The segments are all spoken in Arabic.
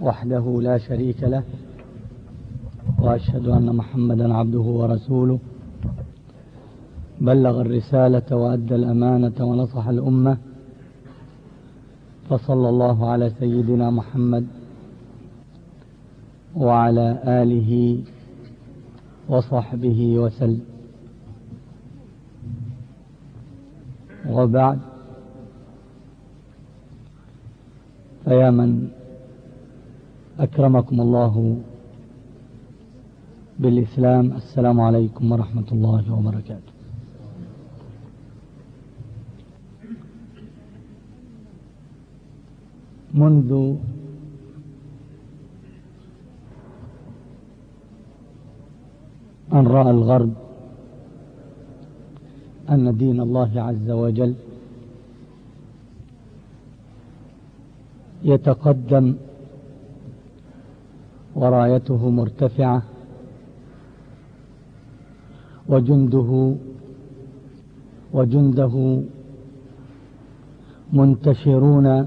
وحده لا شريك له وأشهد أن محمدا عبده ورسوله. بلغ الرسالة وأدى الأمانة ونصح الأمة. فصلى الله على سيدنا محمد وعلى آله وصحبه وسلم. وبعد فيا من أكرمكم الله بالإسلام. السلام عليكم ورحمة الله وبركاته. منذ أن رأى الغرب أن دين الله عز وجل يتقدم ورايته مرتفعة وجنده وجنده منتشرون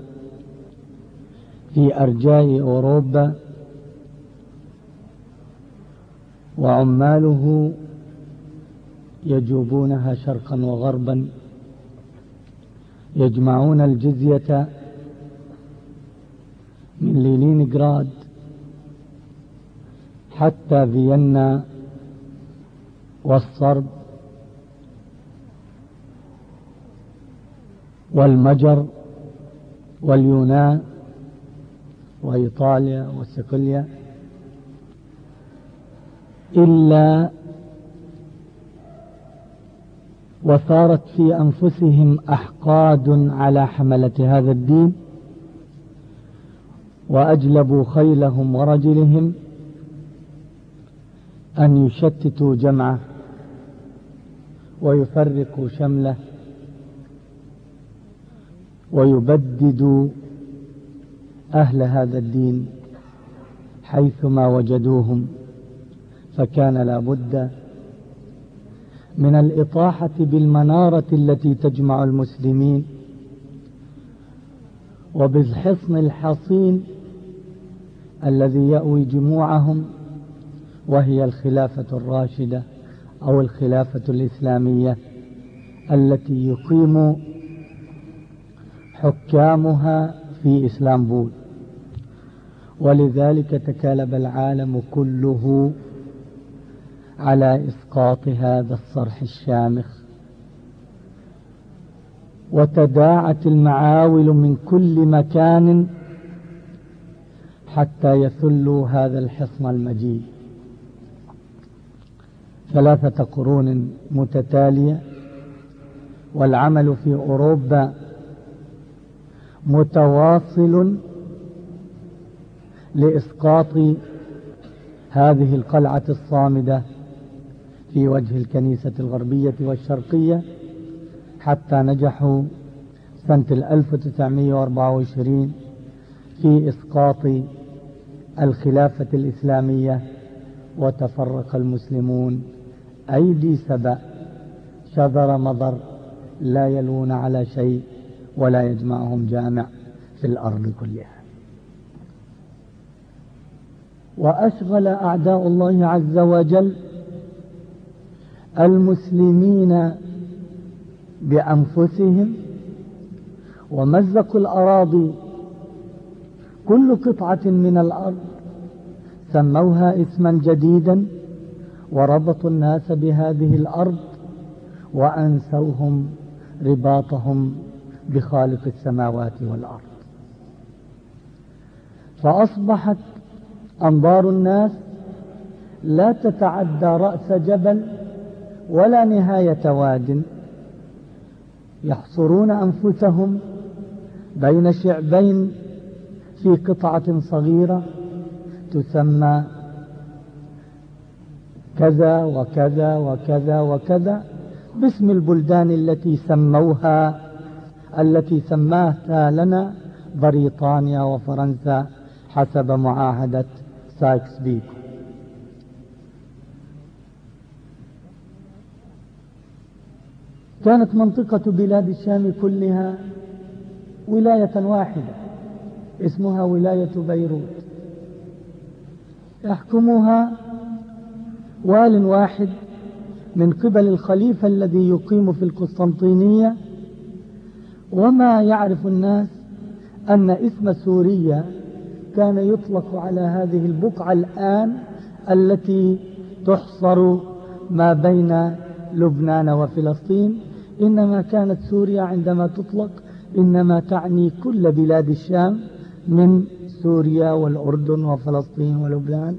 في أرجاء أوروبا وعماله يجوبونها شرقا وغربا يجمعون الجزية من لينينغراد حتى فيينا والصرب والمجر واليونان وإيطاليا وسيكوليا إلا وثارت في أنفسهم أحقاد على حملة هذا الدين وأجلبوا خيلهم ورجلهم أن يشتتوا جمعه ويفرقوا شمله ويبددوا أهل هذا الدين حيثما وجدوهم فكان لا بد من الإطاحة بالمنارة التي تجمع المسلمين وبالحصن الحصين الذي يأوي جموعهم وهي الخلافة الراشدة أو الخلافة الإسلامية التي يقيم حكامها في إسلامبول. ولذلك تكالب العالم كله على إسقاط هذا الصرح الشامخ. وتداعت المعاول من كل مكان حتى يثلوا هذا الحصن المجيد ثلاثة قرون متتالية والعمل في أوروبا متواصل لإسقاط هذه القلعة الصامدة في وجه الكنيسة الغربية والشرقية حتى نجحوا سنة 1924 في إسقاط الخلافة الإسلامية وتفرق المسلمون. أيدي سبأ شذر مضر لا يلوون على شيء ولا يجمعهم جامع في الأرض كلها. وأشغل أعداء الله عز وجل المسلمين بأنفسهم ومزقوا الأراضي كل قطعة من الأرض سموها اسما جديدا وربطوا الناس بهذه الأرض وأنسوهم رباطهم بخالق السماوات والأرض. فأصبحت أنظار الناس لا تتعدى رأس جبل ولا نهاية واد يحصرون أنفسهم بين شعبين في قطعة صغيرة تسمى كذا وكذا وكذا وكذا. باسم البلدان التي سموها التي سماها لنا بريطانيا وفرنسا حسب معاهدة سايكس بيكو كانت منطقة بلاد الشام كلها ولاية واحدة اسمها ولاية بيروت. يحكمها وال واحد من قبل الخليفة الذي يقيم في القسطنطينية وما يعرف الناس أن اسم سوريا كان يطلق على هذه البقعة الآن التي تحصر ما بين لبنان وفلسطين. إنما كانت سوريا عندما تطلق إنما تعني كل بلاد الشام من سوريا والأردن وفلسطين ولبنان.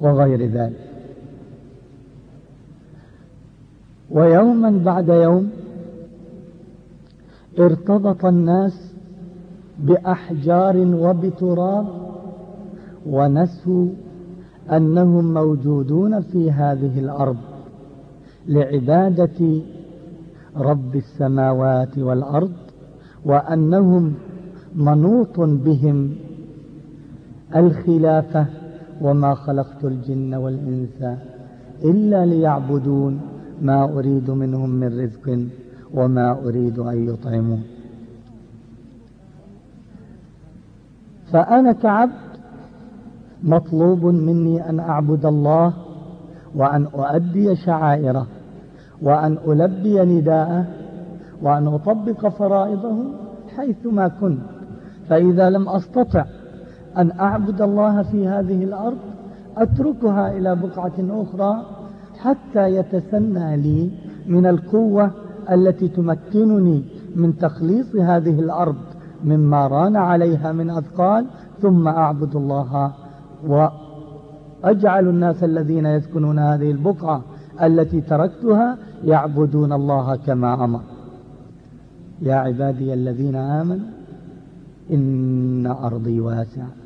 وغير ذلك. ويوما بعد يوم ارتبط الناس بأحجار وبتراب ونسوا أنهم موجودون في هذه الأرض لعبادة رب السماوات والأرض وأنهم منوط بهم الخلافة وما خلقت الجن والإنس إلا ليعبدون ما أريد منهم من رزق وما أريد أن يطعمون. فأنا كعبد مطلوب مني أن أعبد الله وأن أؤدي شعائره وأن ألبي نداءه وأن أطبق فرائضه حيثما كنت. فإذا لم أستطع أن أعبد الله في هذه الأرض أتركها إلى بقعة أخرى حتى يتسنى لي من القوة التي تمكنني من تخليص هذه الأرض مما ران عليها من أثقال ثم أعبد الله وأجعل الناس الذين يسكنون هذه البقعة التي تركتها يعبدون الله كما أمر. يا عبادي الذين آمنوا إن أرضي واسعة.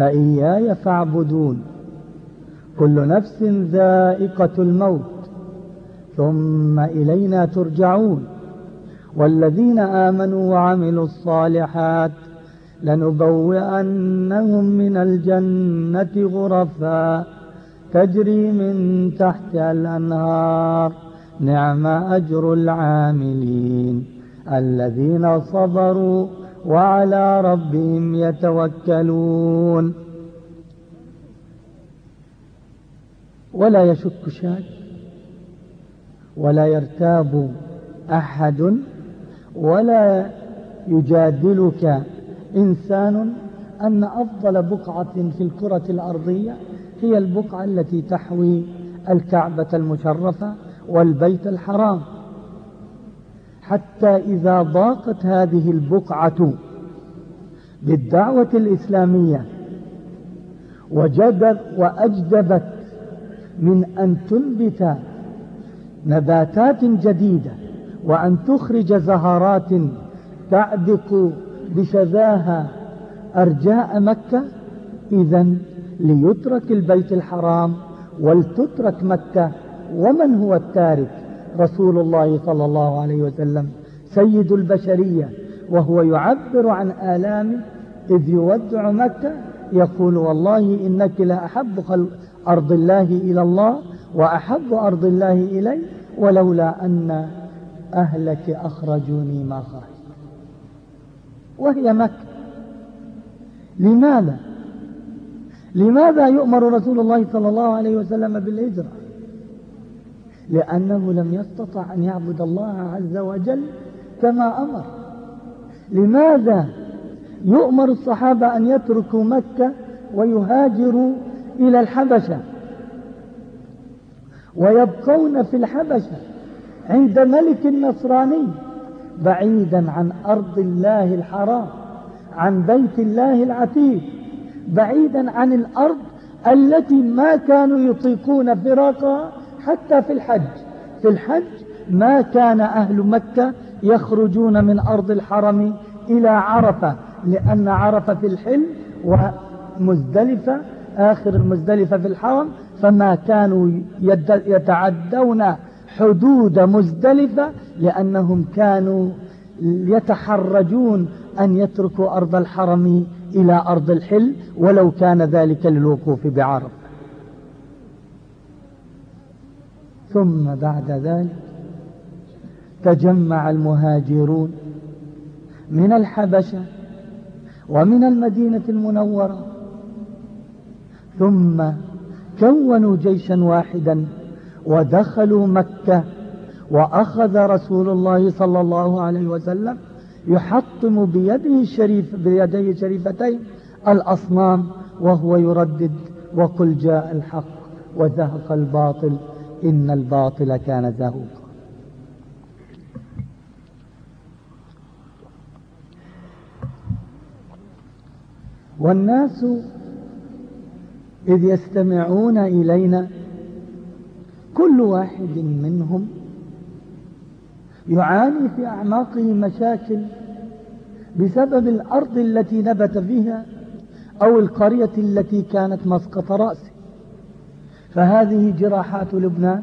فإياي فاعبدون. كل نفس ذائقة الموت. ثم إلينا ترجعون. والذين آمنوا وعملوا الصالحات لنبوئنهم من الجنة غرفا تجري من تحتها الأنهار. نعم أجر العاملين الذين صبروا وعلى ربهم يتوكلون. ولا يشك شاك ولا يرتاب أحد ولا يجادلك إنسان أن أفضل بقعة في الكرة الأرضية هي البقعة التي تحوي الكعبة المشرفة والبيت الحرام. حتى إذا ضاقت هذه البقعة بالدعوة الإسلامية وجدت وأجدبت من أن تنبت نباتات جديدة وأن تخرج زهرات تعبق بشذاها أرجاء مكة إذا ليترك البيت الحرام ولتترك مكة ومن هو التارك؟ رسول الله صلى الله عليه وسلم سيد البشرية وهو يعبر عن آلامه إذ يودع مكة يقول والله إنك لأحب أرض الله إلى الله وأحب أرض الله إلي ولولا أن أهلك أخرجوني ما خرج وهي مكة. لماذا؟ لماذا يؤمر رسول الله صلى الله عليه وسلم بالهجرة؟ لأنه لم يستطع أن يعبد الله عز وجل كما أمر. لماذا يؤمر الصحابة أن يتركوا مكة ويهاجروا إلى الحبشة؟ ويبقون في الحبشة عند ملك نصراني بعيدا عن أرض الله الحرام عن بيت الله العتيق بعيدا عن الأرض التي ما كانوا يطيقون فراقها حتى في الحج. في الحج ما كان أهل مكة يخرجون من أرض الحرم إلى عرفة لأن عرفة في الحل مزدلفة آخر المزدلفة في الحرم فما كانوا يتعدون حدود مزدلفة لأنهم كانوا يتحرجون أن يتركوا أرض الحرم إلى أرض الحل ولو كان ذلك للوقوف بعرف ثم بعد ذلك تجمع المهاجرون من الحبشة ومن المدينة المنورة ثم كونوا جيشا واحدا ودخلوا مكة وأخذ رسول الله صلى الله عليه وسلم يحطم بيده الشريف بيديه الشريفتين الأصنام وهو يردد وقل جاء الحق وزهق الباطل. إن الباطل كان زهوقا. والناس إذ يستمعون إلينا كل واحد منهم يعاني في أعماقه مشاكل بسبب الأرض التي نبت فيها أو القرية التي كانت مسقط رأسه. فهذه جراحات لبنان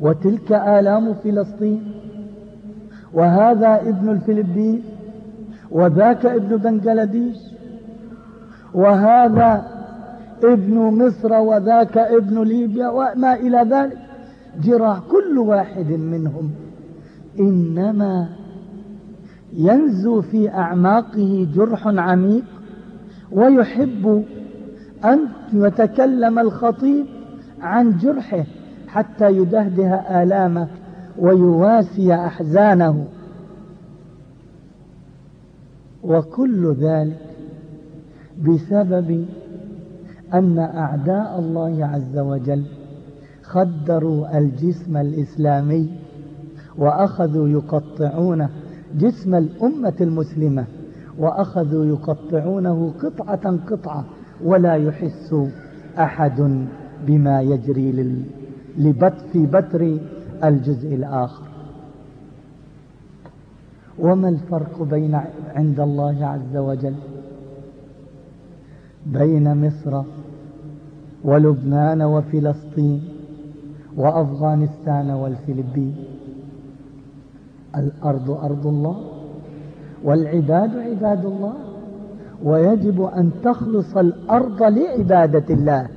وتلك آلام فلسطين وهذا ابن الفلبين وذاك ابن بنجلاديش وهذا ابن مصر وذاك ابن ليبيا وما إلى ذلك. جراح كل واحد منهم إنما ينزو في أعماقه جرح عميق ويحب أن يتكلم الخطيب عن جرحه حتى يدهده آلامه ويواسي أحزانه. وكل ذلك بسبب أن أعداء الله عز وجل خدروا الجسم الإسلامي وأخذوا يقطعونه جسم الأمة المسلمة وأخذوا يقطعونه قطعة قطعة ولا يحس أحد بما يجري في بتر الجزء الآخر. وما الفرق بين عند الله عز وجل بين مصر ولبنان وفلسطين وأفغانستان والفلبين؟ الأرض أرض الله والعباد عباد الله. ويجب أن تخلص الأرض لعبادة الله.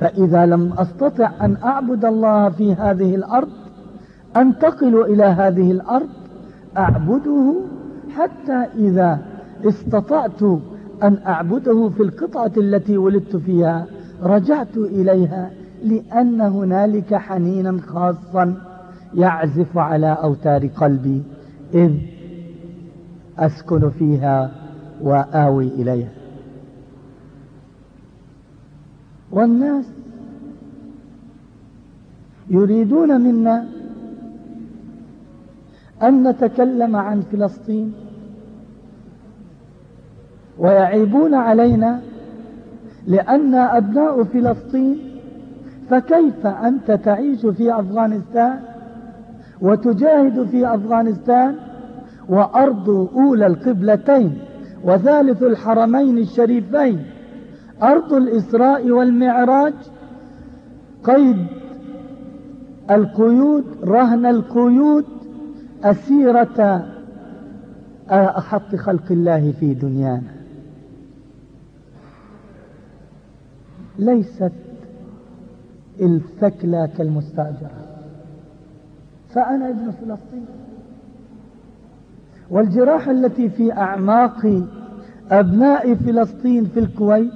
فإذا لم أستطع أن أعبد الله في هذه الأرض أنتقل إلى هذه الأرض أعبده حتى إذا استطعت أن أعبده في القطعة التي ولدت فيها رجعت إليها لأن هنالك حنينا خاصا يعزف على أوتار قلبي. إذ أسكن فيها وآوي إليها. والناس يريدون منا أن نتكلم عن فلسطين ويعيبون علينا لأن أبناء فلسطين فكيف أنت تعيش في أفغانستان وتجاهد في أفغانستان وأرض أولى القبلتين؟ وثالث الحرمين الشريفين أرض الإسراء والمعراج قيد القيود رهن القيود أسيرة أحط خلق الله في دنيانا. ليست الثكلى كالمستأجرة. فأنا ابن فلسطين. والجراحة التي في أعماق أبناء فلسطين في الكويت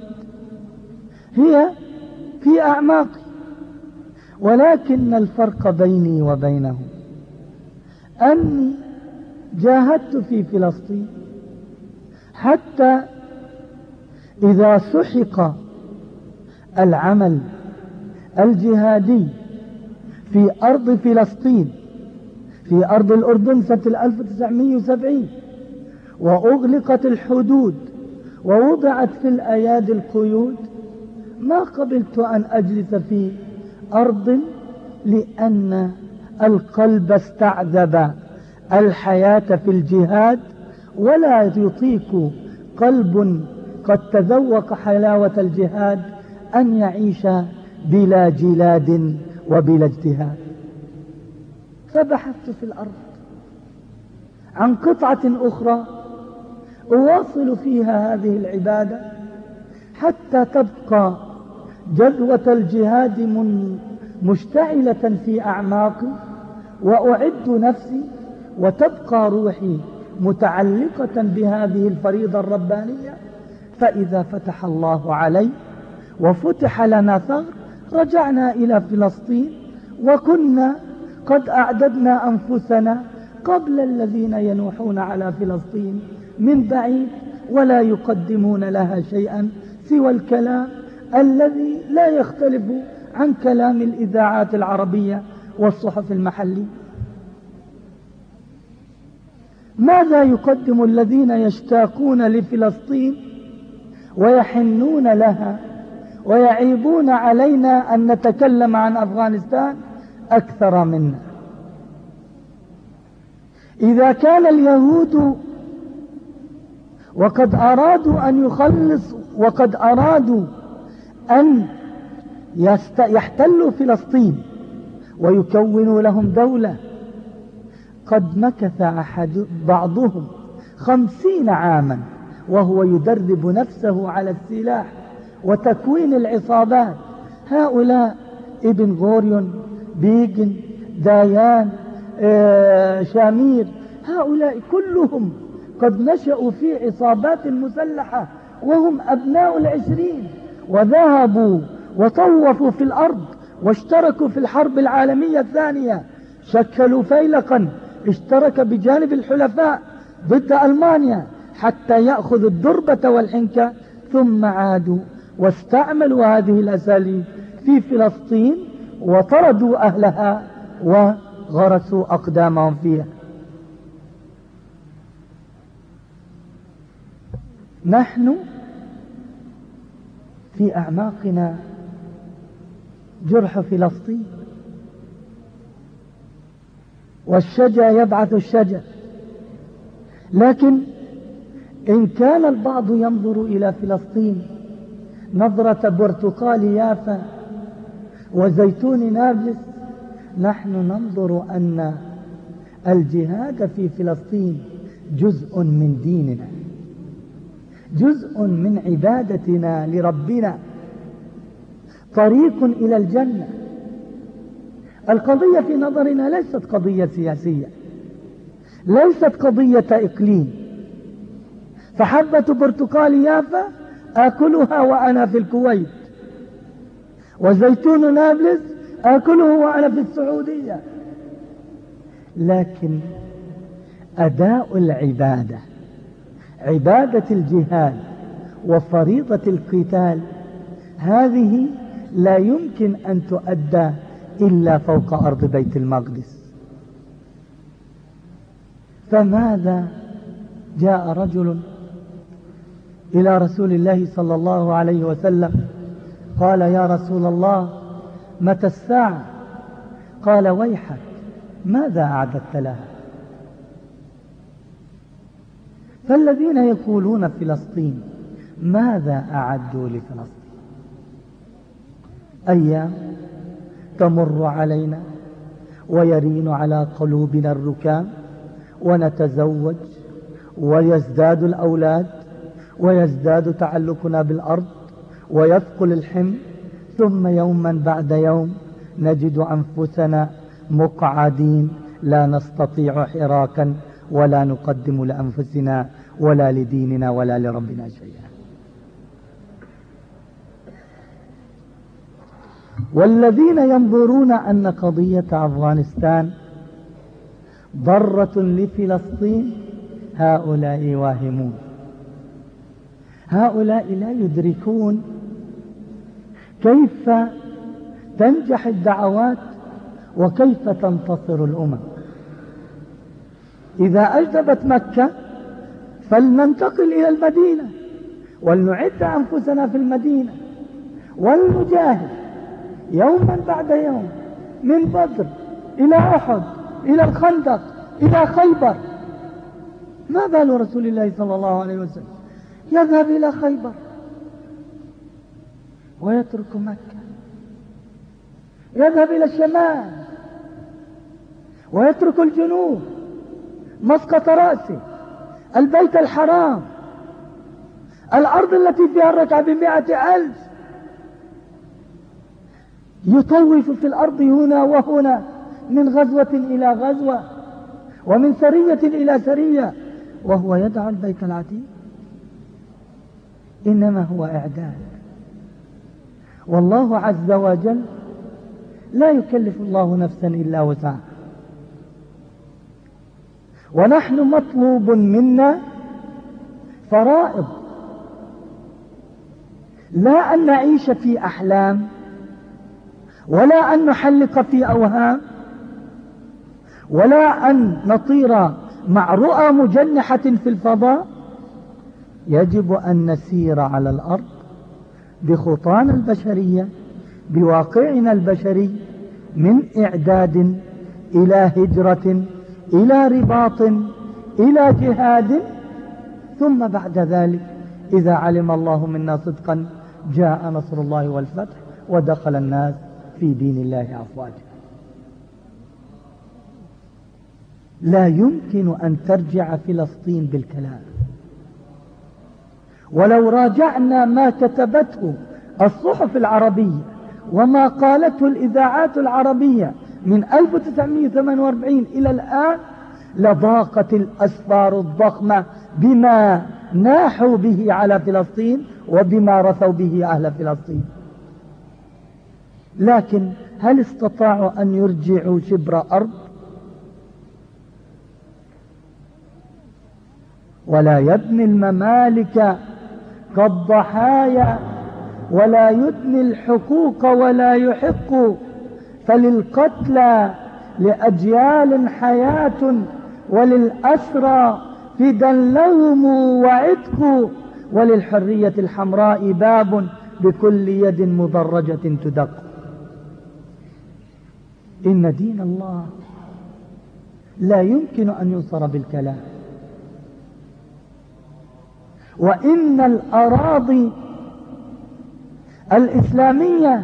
هي في أعماقي. ولكن الفرق بيني وبينهم أني جاهدت في فلسطين حتى إذا سحق العمل الجهادي في أرض فلسطين في أرض الأردن سنة 1970 وأغلقت الحدود ووضعت في الأيادي القيود. ما قبلت أن أجلس في أرض لأن القلب استعذب الحياة في الجهاد ولا يطيق قلب قد تذوق حلاوة الجهاد أن يعيش بلا جلاد وبلا اجتهاد. فبحثت في الأرض عن قطعة أخرى أواصل فيها هذه العبادة حتى تبقى جذوة الجهاد مشتعلة في أعماقي وأعد نفسي وتبقى روحي متعلقة بهذه الفريضة الربانية. فإذا فتح الله علي وفتح لنا ثغر رجعنا إلى فلسطين وكنا قد أعددنا أنفسنا قبل الذين ينوحون على فلسطين من بعيد ولا يقدمون لها شيئا سوى الكلام الذي لا يختلف عن كلام الإذاعات العربية والصحف المحلية. ماذا يقدم الذين يشتاقون لفلسطين ويحنون لها ويعيبون علينا أن نتكلم عن أفغانستان؟ أكثر منا. إذا كان اليهود وقد أرادوا أن يخلص وقد أرادوا أن يحتلوا فلسطين ويكونوا لهم دولة قد مكث أحد بعضهم خمسين عاما وهو يدرب نفسه على السلاح وتكوين العصابات. هؤلاء ابن غوريون بيجن دايان آه، شامير هؤلاء كلهم قد نشأوا في عصابات مسلحة وهم أبناء العشرين وذهبوا وطوفوا في الأرض واشتركوا في الحرب العالمية الثانية. شكلوا فيلقا اشترك بجانب الحلفاء ضد ألمانيا حتى يأخذوا الدربة والحنكة ثم عادوا واستعملوا هذه الأساليب في فلسطين وطردوا أهلها وغرسوا أقدامهم فيها. نحن في أعماقنا جرح فلسطين. والشجا يبعث الشجا لكن إن كان البعض ينظر إلى فلسطين نظرة برتقال يافا وزيتون نابلس نحن ننظر أن الجهاد في فلسطين جزء من ديننا جزء من عبادتنا لربنا طريق إلى الجنة. القضية في نظرنا ليست قضية سياسية ليست قضية إقليم. فحبة برتقال يافا آكلها وأنا في الكويت. وزيتون نابلس آكله وأنا في السعودية. لكن أداء العبادة عبادة الجهاد وفريضة القتال هذه لا يمكن أن تؤدى إلا فوق أرض بيت المقدس. فماذا جاء رجل إلى رسول الله صلى الله عليه وسلم قال يا رسول الله متى الساعة؟ قال ويحك ماذا أعددت لها؟ فالذين يقولون فلسطين ماذا أعدوا لفلسطين؟ أيام تمر علينا ويرين على قلوبنا الركام ونتزوج ويزداد الأولاد ويزداد تعلقنا بالأرض ويثقل الحمل. ثم يوما بعد يوم نجد أنفسنا مقعدين لا نستطيع حراكا ولا نقدم لأنفسنا ولا لديننا ولا لربنا شيئا. والذين ينظرون أن قضية أفغانستان ضرة لفلسطين هؤلاء واهمون. هؤلاء لا يدركون كيف تنجح الدعوات وكيف تنتصر الأمم. إذا أجدبت مكة فلننتقل إلى المدينة ولنعد أنفسنا في المدينة ولنجاهد يوما بعد يوم من بدر إلى أحد إلى الخندق إلى خيبر. ما بال رسول الله صلى الله عليه وسلم؟ يذهب إلى خيبر ويترك مكة. يذهب إلى الشمال ويترك الجنوب مسقط رأسه البيت الحرام الأرض التي فيها الركعة بمئة ألف. يطوف في الأرض هنا وهنا من غزوة إلى غزوة ومن سرية إلى سرية وهو يدعو البيت العتيق. إنما هو إعداد. والله عز وجل لا يكلف الله نفسا إلا وسعها. ونحن مطلوب منا فرائض. لا أن نعيش في أحلام ولا أن نحلق في أوهام ولا أن نطير مع رؤى مجنحة في الفضاء يجب أن نسير على الأرض بخطانا البشرية بواقعنا البشري من إعداد إلى هجرة إلى رباط إلى جهاد. ثم بعد ذلك إذا علم الله منا صدقا جاء نصر الله والفتح ودخل الناس في دين الله أفواجا. لا يمكن أن ترجع فلسطين بالكلام. ولو راجعنا ما كتبته الصحف العربية وما قالته الإذاعات العربية من 1948 إلى الآن لضاقت الأسفار الضخمة بما ناحوا به على فلسطين وبما رثوا به أهل فلسطين. لكن هل استطاعوا أن يرجعوا شبر أرض؟ ولا يبني الممالك كالضحايا ولا يدني الحقوق ولا يحق فللقتلى لأجيال حياة وللأسرى فدا لوم وعتق وللحرية الحمراء باب بكل يد مضرجة تدق. إن دين الله لا يمكن أن ينصر بالكلام. وإن الأراضي الإسلامية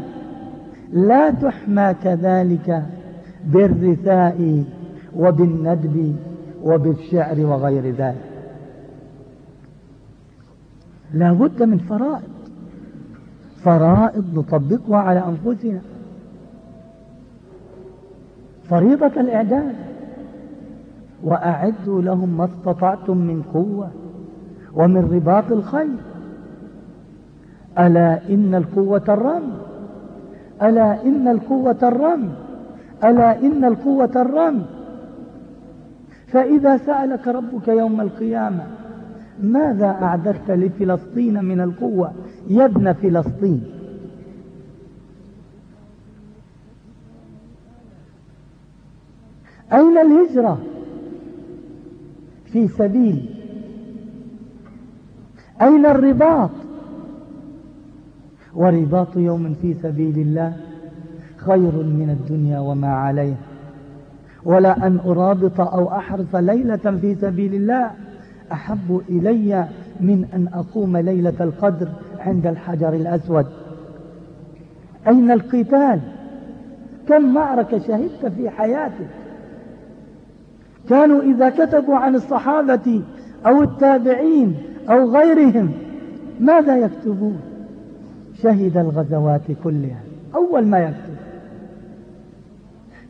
لا تحمى كذلك بالرثاء وبالندب وبالشعر وغير ذلك. لا بد من فرائض. فرائض نطبقها على أنفسنا. فريضة الإعداد وأعدوا لهم ما استطعتم من قوة. ومن رباط الخيل. ألا إن القوة الرمي ألا إن القوة الرمي ألا إن القوة الرمي فإذا سألك ربك يوم القيامة ماذا أعددت لفلسطين من القوة؟ يا ابن فلسطين. أين الهجرة؟ في سبيل أين الرباط؟ ورباط يوم في سبيل الله خير من الدنيا وما عليها ولا أن أرابط أو أحرص ليلة في سبيل الله. أحب إلي من أن أقوم ليلة القدر عند الحجر الأسود. أين القتال؟ كم معركة شهدت في حياتك كانوا إذا كتبوا عن الصحابة أو التابعين أو غيرهم ماذا يكتبون؟ شهد الغزوات كلها أول ما يكتب.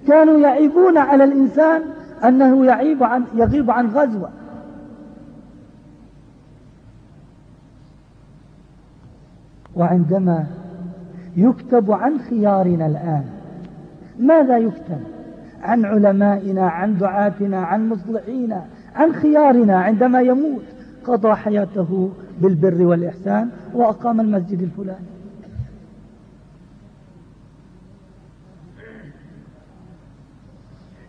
كانوا يعيبون على الإنسان أنه يعيب عن يغيب عن غزوة. وعندما يكتب عن خيارنا الآن ماذا يكتب؟ عن علمائنا عن دعاتنا عن مصلحينا عن خيارنا عندما يموت. قضى حياته بالبر والإحسان وأقام المسجد الفلاني.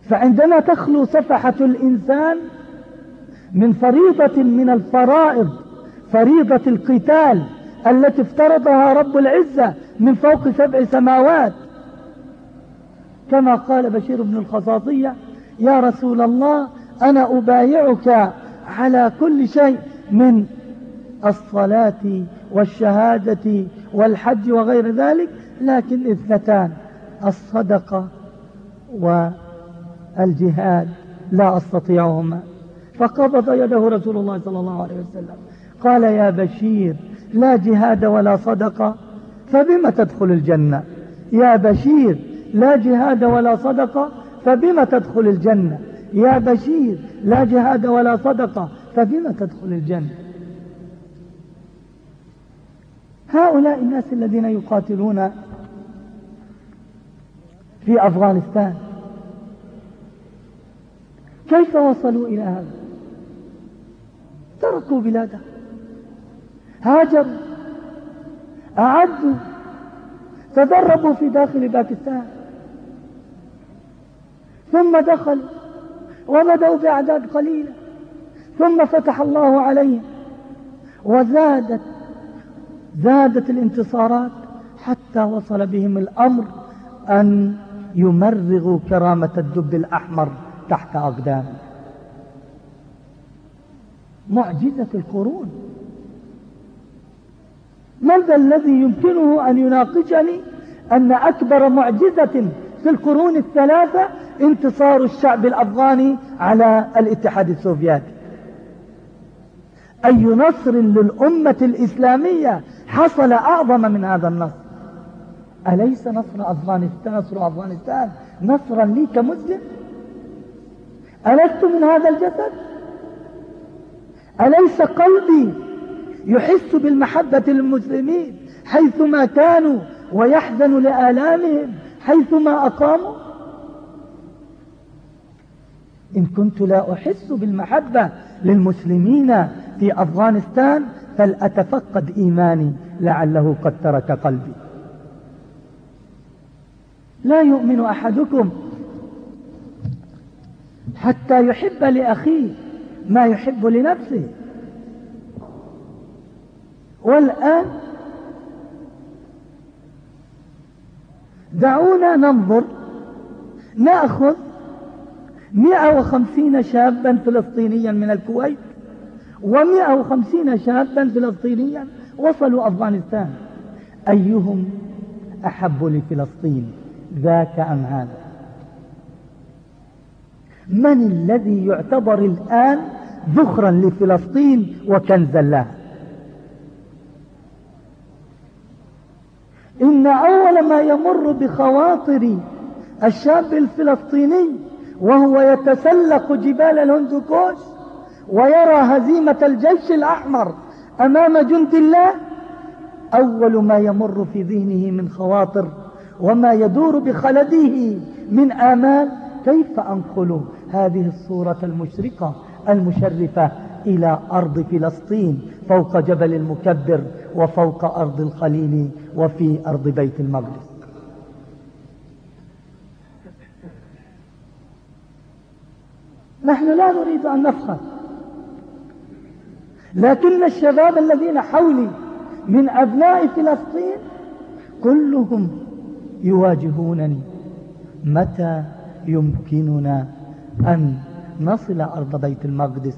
فعندما تخلو صفحة الإنسان من فريضة من الفرائض فريضة القتال التي افترضها رب العزة من فوق سبع سماوات كما قال بشير بن الخصاصية يا رسول الله أنا أبايعك على كل شيء من الصلاة والشهادة والحج وغير ذلك لكن اثنتان الصدقة والجهاد لا أستطيعهما. فقبض يده رسول الله صلى الله عليه وسلم. قال يا بشير لا جهاد ولا صدقة فبم تدخل الجنة؟ يا بشير لا جهاد ولا صدقة فبم تدخل الجنة؟ يا بشير لا جهاد ولا صدقة فبم تدخل الجنة. هؤلاء الناس الذين يقاتلون في أفغانستان كيف وصلوا إلى هذا؟ تركوا بلادهم هاجروا أعدوا تدربوا في داخل باكستان ثم دخلوا وبدأوا بأعداد قليلة. ثم فتح الله عليهم وزادت زادت الانتصارات حتى وصل بهم الأمر أن يمرغوا كرامة الدب الأحمر تحت أقدام. معجزة القرون. من ذا الذي يمكنه أن يناقشني أن أكبر معجزة في القرون الثلاثة انتصار الشعب الأفغاني على الاتحاد السوفيتي؟ أي نصر للأمة الإسلامية حصل أعظم من هذا النصر. أليس نصر أفغانستان نصر أفغانستان نصرا لي كمسلم؟ ألست من هذا الجسد؟ أليس قلبي يحس بالمحبة للمسلمين حيثما كانوا ويحزن لآلامهم حيثما أقاموا؟ إن كنت لا أحس بالمحبة للمسلمين في أفغانستان فلأتفقد إيماني لعله قد ترك قلبي. لا يؤمن أحدكم حتى يحب لأخيه ما يحب لنفسه. والآن دعونا ننظر نأخذ 150 شابا فلسطينيا من الكويت و150 شابا فلسطينيا وصلوا أفغانستان. أيهم أحب لفلسطين ذاك أم هذا؟ من الذي يعتبر الآن ذخرا لفلسطين وكنزا لها إن أول ما يمر بخواطر الشاب الفلسطيني وهو يتسلق جبال الهندوكوش ويرى هزيمة الجيش الأحمر أمام جند الله. أول ما يمر في ذهنه من خواطر وما يدور بخلده من آمال كيف أنقل هذه الصورة المشرقة المشرفة إلى أرض فلسطين فوق جبل المكبر وفوق أرض الخليل وفي أرض بيت المقدس؟ نحن لا نريد أن نفخر. لكن الشباب الذين حولي من أبناء فلسطين. كلهم يواجهونني. متى يمكننا أن نصل أرض بيت المقدس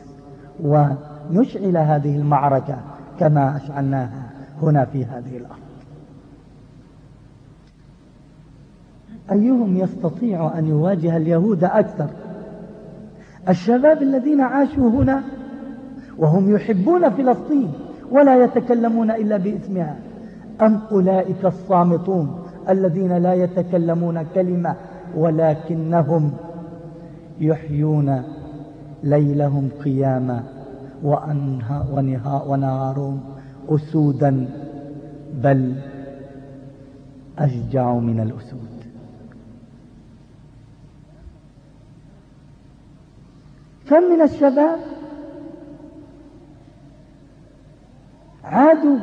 ونشعل هذه المعركة كما أشعلناها هنا في هذه الأرض؟ أيهم يستطيع أن يواجه اليهود أكثر؟ الشباب الذين عاشوا هنا وهم يحبون فلسطين ولا يتكلمون إلا باسمها. أم أولئك الصامتون الذين لا يتكلمون كلمة ولكنهم يحيون ليلهم قياما ونهارهم أسودا بل أشجع من الأسود. كم من الشباب عادوا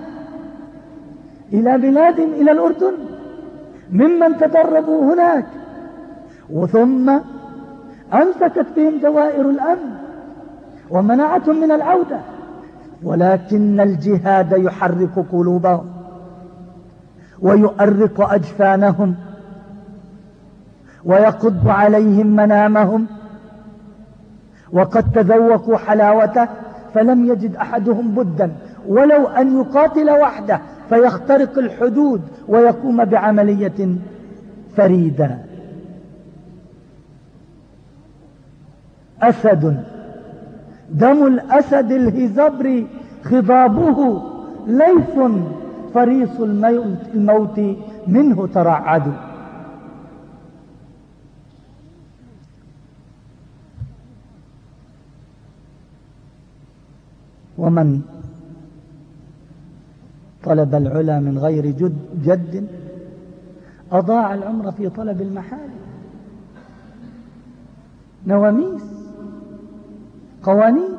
إلى بلاد إلى الأردن ممن تدربوا هناك وثم أمسكت بهم دوائر الأمن ومنعتهم من العودة ولكن الجهاد يحرك قلوبهم ويؤرق أجفانهم ويقض عليهم منامهم وقد تذوقوا حلاوته فلم يجد أحدهم بدا ولو أن يقاتل وحده فيخترق الحدود ويقوم بعملية فريدة. أسد. دم الأسد الهزبر خضابه ليث فريص الموت منه ترعد. ومن طلب العلا من غير جد, جد. أضاع العمر في طلب المحال. نواميس. قوانين.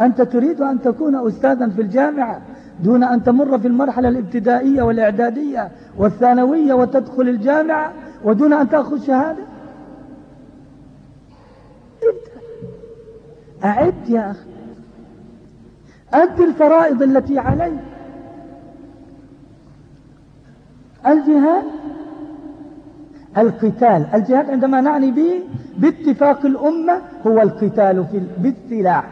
أنت تريد أن تكون أستاذا في الجامعة دون أن تمر في المرحلة الابتدائية والإعدادية والثانوية وتدخل الجامعة ودون أن تأخذ شهادة. أعد يا أخي. أد الفرائض التي عليك. الجهاد القتال. الجهاد عندما نعني به باتفاق الأمة هو القتال في بالسلاح.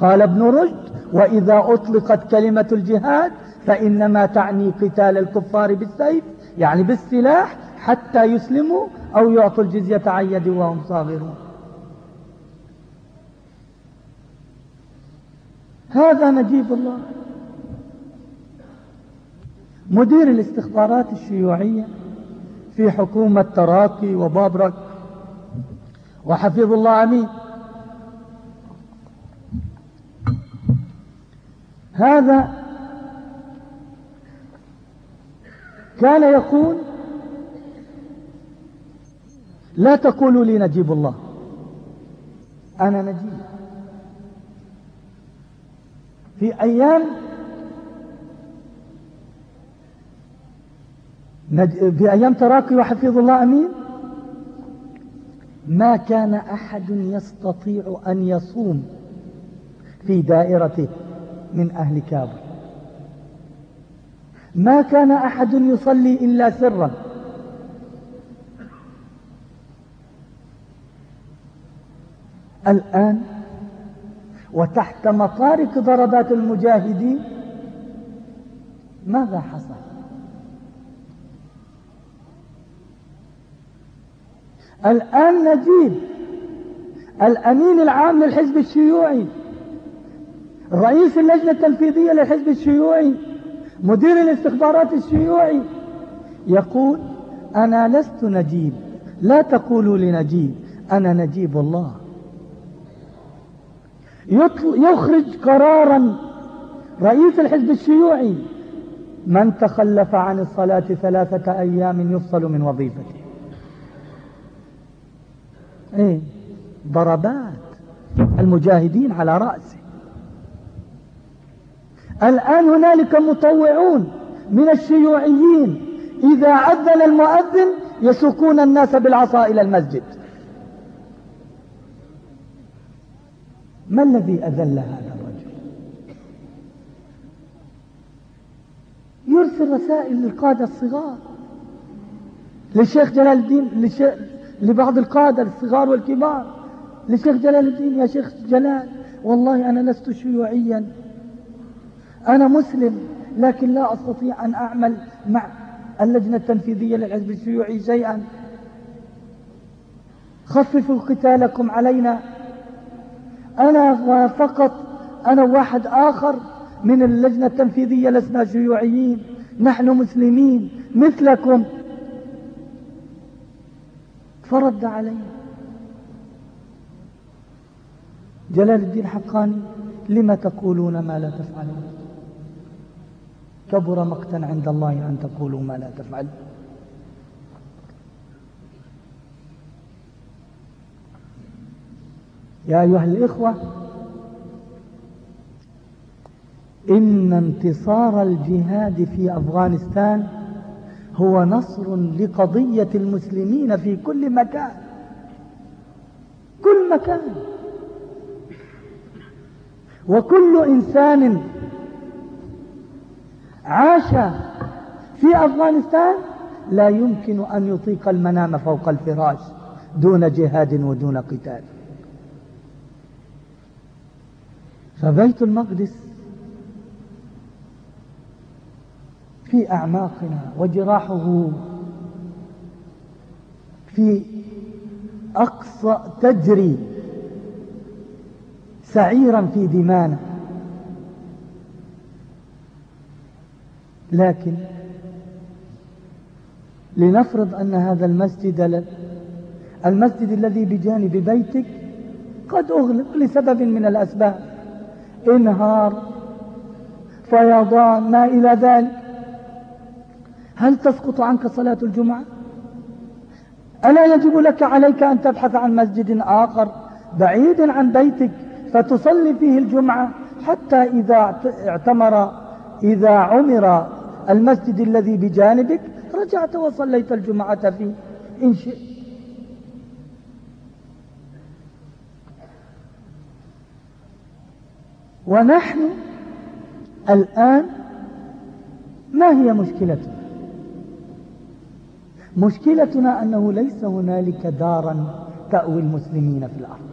قال ابن رشد وإذا أطلقت كلمة الجهاد فإنما تعني قتال الكفار بالسيف يعني بالسلاح حتى يسلموا أو يعطوا الجزية عن يد وهم صاغرون. هذا نجيب الله. مدير الاستخبارات الشيوعية في حكومة تراكي وبابرك وحفظ الله أمين هذا كان يقول لا تقولوا لي نجيب الله. أنا نجيب. في أيام في أيام تراكي وحفظ الله أمين. ما كان أحد يستطيع أن يصوم في دائرته من أهل كابل ما كان أحد يصلي إلا سرا. الآن وتحت مطارق ضربات المجاهدين ماذا حصل؟ الآن نجيب الأمين العام للحزب الشيوعي رئيس اللجنة التنفيذية للحزب الشيوعي مدير الاستخبارات الشيوعي يقول أنا لست نجيب لا تقولوا لنجيب أنا نجيب الله. يخرج قرارا. رئيس الحزب الشيوعي من تخلف عن الصلاة ثلاثة أيام يفصل من وظيفته. إيه ضربات المجاهدين على رأسه. الآن هنالك مطوعون من الشيوعيين. إذا أذن المؤذن يسوقون الناس بالعصا إلى المسجد. ما الذي أذل هذا الرجل؟ يرسل رسائل للقادة الصغار للشيخ جلال الدين لبعض القادة الصغار والكبار. للشيخ جلال الدين يا شيخ جلال والله أنا لست شيوعيا. أنا مسلم لكن لا أستطيع أن أعمل مع اللجنة التنفيذية للحزب الشيوعي شيئا. خففوا قتالكم علينا. أنا فقط أنا واحد آخر من اللجنة التنفيذية لسنا شيوعيين نحن مسلمين مثلكم. فرد علي جلال الدين حقاني لما تقولون ما لا تفعلون؟ كبر مقتا عند الله أن تقولوا ما لا تفعلون. يا أيها الإخوة إن انتصار الجهاد في أفغانستان هو نصر لقضية المسلمين في كل مكان. كل مكان. وكل إنسان عاش في أفغانستان لا يمكن أن يطيق المنام فوق الفراش دون جهاد ودون قتال. فبيت المقدس في أعماقنا وجراحه في أقصى تجري سعيرا في دمانا. لكن لنفرض أن هذا المسجد المسجد الذي بجانب بيتك قد أغلق لسبب من الأسباب. انهار فيضان ما إلى ذلك. هل تسقط عنك صلاة الجمعة؟ ألا يجب لك عليك أن تبحث عن مسجد آخر بعيد عن بيتك فتصلي فيه الجمعة حتى إذا اعتمر إذا عمر المسجد الذي بجانبك رجعت وصليت الجمعة فيه. إن شئت. ونحن الآن ما هي مشكلتنا؟ مشكلتنا أنه ليس هنالك دارا تأوي المسلمين في الأرض.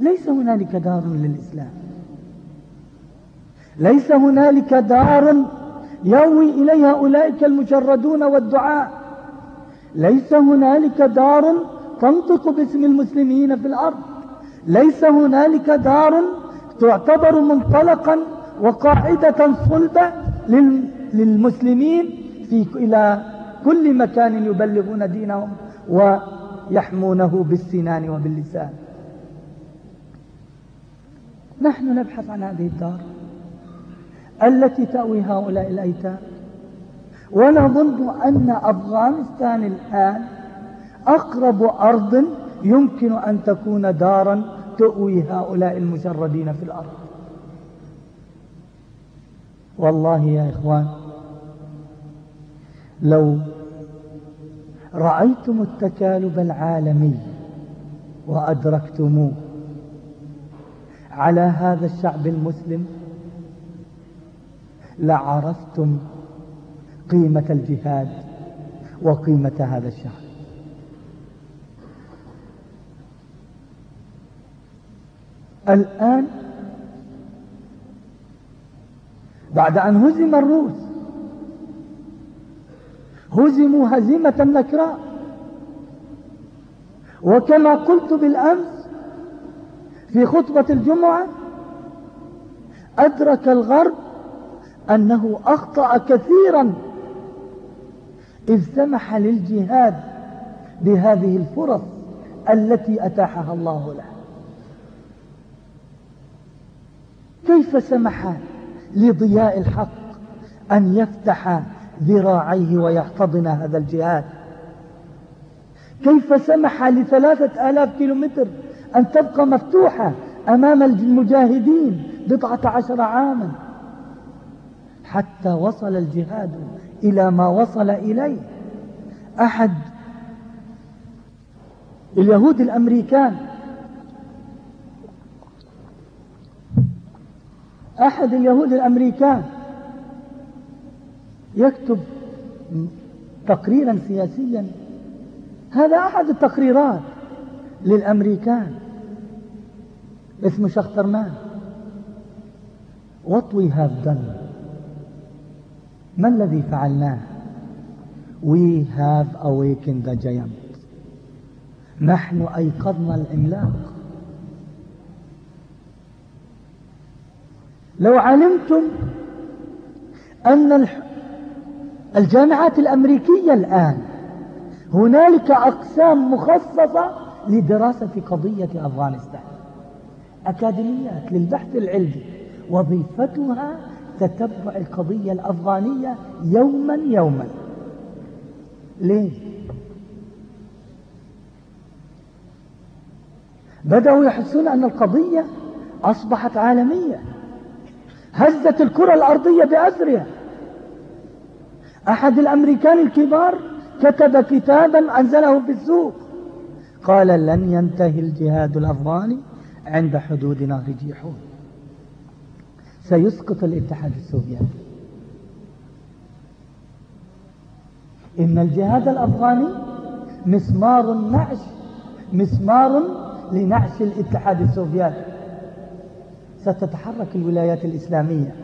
ليس هنالك دار للإسلام. ليس هنالك دار يوي إليها أولئك المجردون والدعاء. ليس هنالك دار تنطق باسم المسلمين في الأرض. ليس هنالك دار تعتبر منطلقا وقاعدة صلبة للمسلمين في إلى كل مكان يبلغون دينهم ويحمونه بالسنان وباللسان. نحن نبحث عن هذه الدار التي تأوي هؤلاء الأيتام. ونظن أن أفغانستان الآن أقرب أرض يمكن أن تكون دارا تؤوي هؤلاء المشردين في الأرض. والله يا إخوان لو رأيتم التكالب العالمي وأدركتموه على هذا الشعب المسلم لعرفتم قيمة الجهاد وقيمة هذا الشعب. الآن بعد أن هزم الروس هزموا هزيمة نكراء وكما قلت بالأمس في خطبة الجمعة أدرك الغرب أنه أخطأ كثيرا إذ سمح للجهاد بهذه الفرص التي أتاحها الله له. كيف سمح لضياء الحق أن يفتح ذراعيه ويحتضن هذا الجهاد؟ كيف سمح لثلاثة آلاف كيلومتر أن تبقى مفتوحة أمام المجاهدين بضعة عشر عاما؟ حتى وصل الجهاد إلى ما وصل إليه. أحد اليهود الأمريكان أحد اليهود الأمريكان يكتب تقريرا سياسيا. هذا أحد التقريرات للأمريكان. اسمه شخترمان. What we have done. ما الذي فعلناه؟ We have awakened the giant. نحن أيقظنا العملاق لو علمتم أن الجامعات الأمريكية الآن هنالك أقسام مخصصة لدراسة قضية أفغانستان. أكاديميات للبحث العلمي وظيفتها تتبع القضية الأفغانية يوما يوما. ليه؟ بدأوا يحسون أن القضية أصبحت عالمية. هزت الكرة الأرضية بأسرها أحد الأمريكان الكبار كتب كتابا أنزله في السوق قال لن ينتهي الجهاد الأفغاني عند حدود نهر جيحون سيسقط الاتحاد السوفيتي. إن الجهاد الأفغاني مسمار نعش مسمار لنعش الاتحاد السوفيتي. ستتحرك الولايات الإسلامية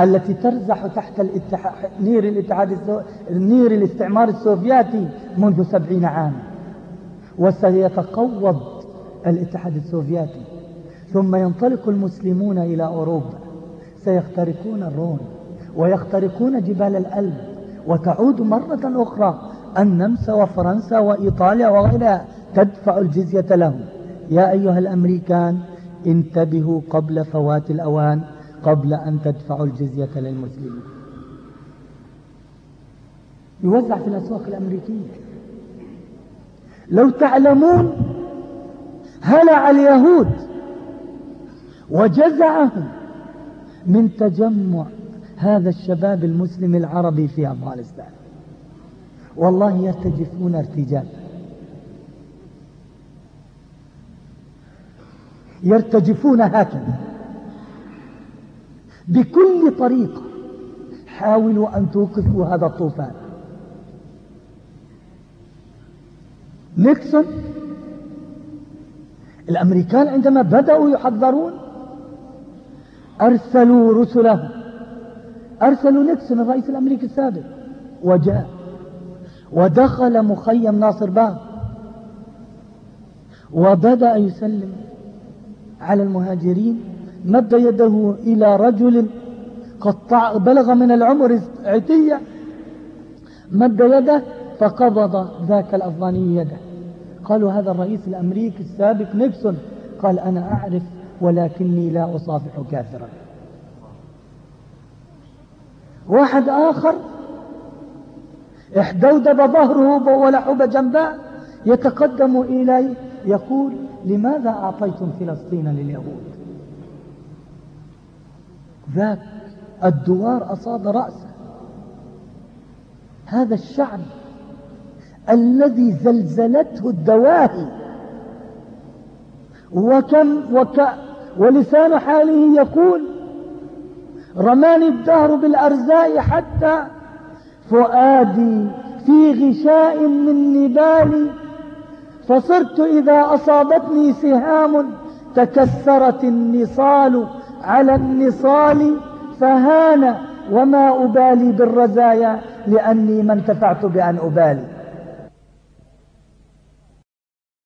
التي ترزح تحت الاتحاد نير الاتحاد السو... نير الاستعمار السوفياتي منذ سبعين عاما وسيتقوض الاتحاد السوفياتي. ثم ينطلق المسلمون إلى أوروبا. سيخترقون الرون ويخترقون جبال الألب. وتعود مرة أخرى النمسا وفرنسا وإيطاليا وغيرها تدفع الجزية لهم. يا أيها الأمريكان انتبهوا قبل فوات الأوان قبل أن تدفعوا الجزية للمسلمين. يوزع في الأسواق الأمريكية. لو تعلمون هلع اليهود وجزعهم من تجمع هذا الشباب المسلم العربي في أفغانستان؟ والله يرتجفون ارتجاف يرتجفون هكذا. بكل طريقة حاولوا أن توقفوا هذا الطوفان. نيكسون الأمريكان عندما بدأوا يحذرون أرسلوا رسله أرسلوا نيكسون الرئيس الأمريكي السابق وجاء ودخل مخيم ناصر باغ وبدأ يسلم. على المهاجرين مد يده إلى رجل قد بلغ من العمر عتية مد يده فقبض ذاك الأفغاني يده. قالوا هذا الرئيس الأمريكي السابق نيكسون. قال أنا أعرف ولكني لا أصافح كافرا. واحد آخر احدودب ظهره ولحب جنبه يتقدم إليه يقول لماذا أعطيتم فلسطين لليهود؟ ذاك الدوار أصاب رأسه. هذا الشعب الذي زلزلته الدواهي. وكم وك ولسان حاله يقول رماني الدهر بالأرزاء حتى فؤادي في غشاء من نبالي فصرت إذا أصابتني سهام تكسرت النصال على النصال فهان وما أبالي بالرزايا لأني ما انتفعت بأن أبالي.